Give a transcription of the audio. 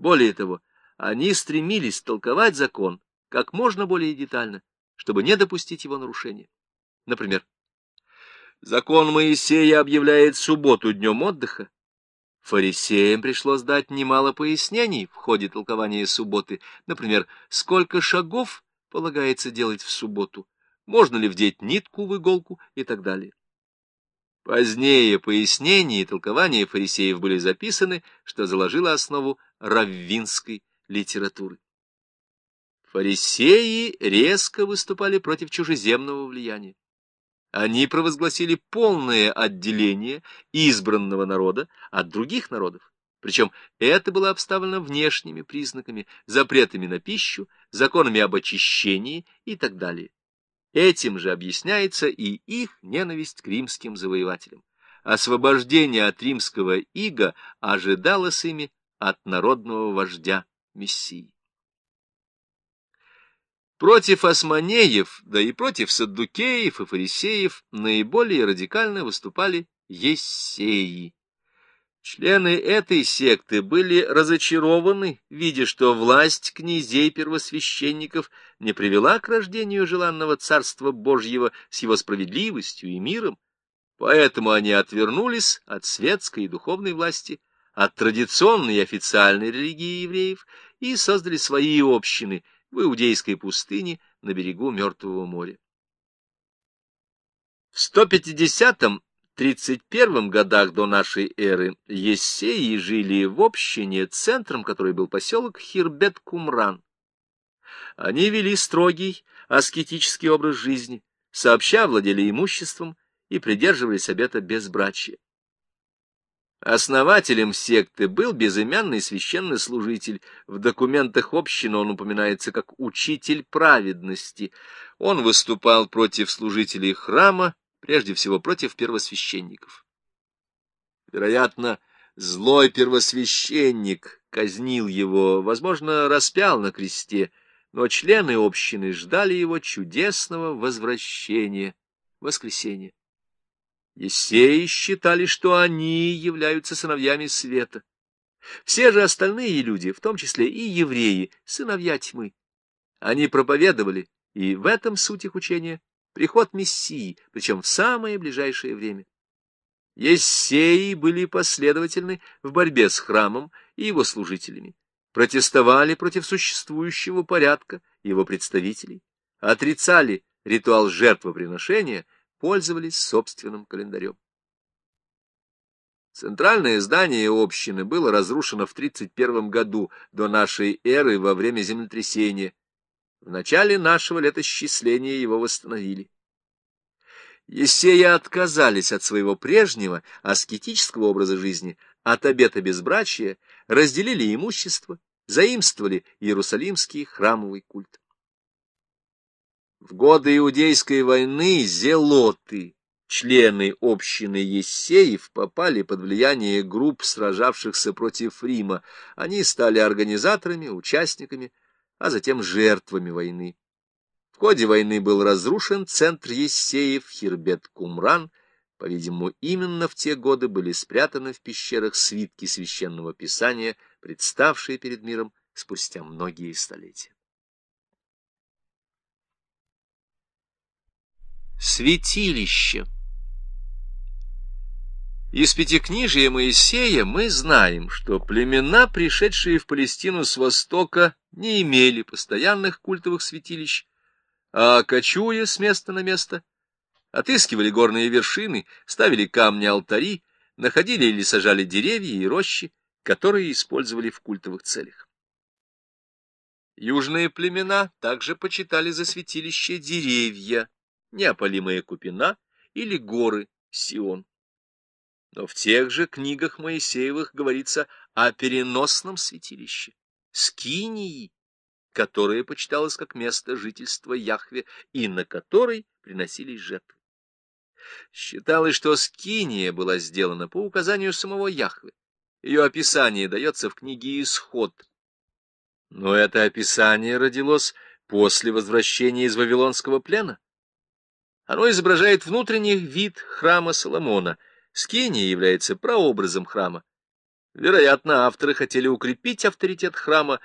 Более того, они стремились толковать закон как можно более детально, чтобы не допустить его нарушения. Например, закон Моисея объявляет субботу днем отдыха. Фарисеям пришлось дать немало пояснений в ходе толкования субботы. Например, сколько шагов полагается делать в субботу, можно ли вдеть нитку в иголку и так далее. Позднее пояснения и толкования фарисеев были записаны, что заложило основу раввинской литературы. Фарисеи резко выступали против чужеземного влияния. Они провозгласили полное отделение избранного народа от других народов. Причем это было обставлено внешними признаками, запретами на пищу, законами об очищении и так далее. Этим же объясняется и их ненависть к римским завоевателям. Освобождение от римского ига ожидалось ими от народного вождя Мессии. Против османеев, да и против саддукеев и фарисеев наиболее радикально выступали ессеи. Члены этой секты были разочарованы, видя, что власть князей-первосвященников не привела к рождению желанного Царства Божьего с его справедливостью и миром, поэтому они отвернулись от светской и духовной власти, от традиционной и официальной религии евреев и создали свои общины в Иудейской пустыне на берегу Мертвого моря. В 150-м 31 годах до нашей эры Ессеи жили в общине, центром которой был поселок Хирбет-Кумран. Они вели строгий аскетический образ жизни, сообща владели имуществом и придерживались обета безбрачия. Основателем секты был безымянный священнослужитель. В документах общины он упоминается как учитель праведности. Он выступал против служителей храма, прежде всего против первосвященников. Вероятно, злой первосвященник казнил его, возможно, распял на кресте, но члены общины ждали его чудесного возвращения, воскресения. Есеи считали, что они являются сыновьями света. Все же остальные люди, в том числе и евреи, сыновья тьмы. Они проповедовали, и в этом суть их учения, приход Мессии, причем в самое ближайшее время. Ессеи были последовательны в борьбе с храмом и его служителями, протестовали против существующего порядка его представителей, отрицали ритуал жертвоприношения, пользовались собственным календарем. Центральное здание общины было разрушено в 31 году до нашей эры во время землетрясения, в начале нашего летосчисления его восстановили. Есеи отказались от своего прежнего аскетического образа жизни, от обета безбрачия, разделили имущество, заимствовали иерусалимский храмовый культ. В годы Иудейской войны зелоты, члены общины Ессеев, попали под влияние групп, сражавшихся против Рима. Они стали организаторами, участниками а затем жертвами войны. В ходе войны был разрушен центр Ессеев, Хирбет-Кумран. По-видимому, именно в те годы были спрятаны в пещерах свитки священного писания, представшие перед миром спустя многие столетия. Святилище из Пятикнижия Моисея мы знаем, что племена, пришедшие в Палестину с востока, не имели постоянных культовых святилищ, а, кочуя с места на место, отыскивали горные вершины, ставили камни-алтари, находили или сажали деревья и рощи, которые использовали в культовых целях. Южные племена также почитали за святилище деревья, неопалимая купина или горы Сион. Но в тех же книгах Моисеевых говорится о переносном святилище, Скинии, которое почиталось как место жительства Яхве и на которой приносились жертвы. Считалось, что Скиния была сделана по указанию самого Яхве. Ее описание дается в книге «Исход». Но это описание родилось после возвращения из Вавилонского плена. Оно изображает внутренний вид храма Соломона — Скиния является прообразом храма. Вероятно, авторы хотели укрепить авторитет храма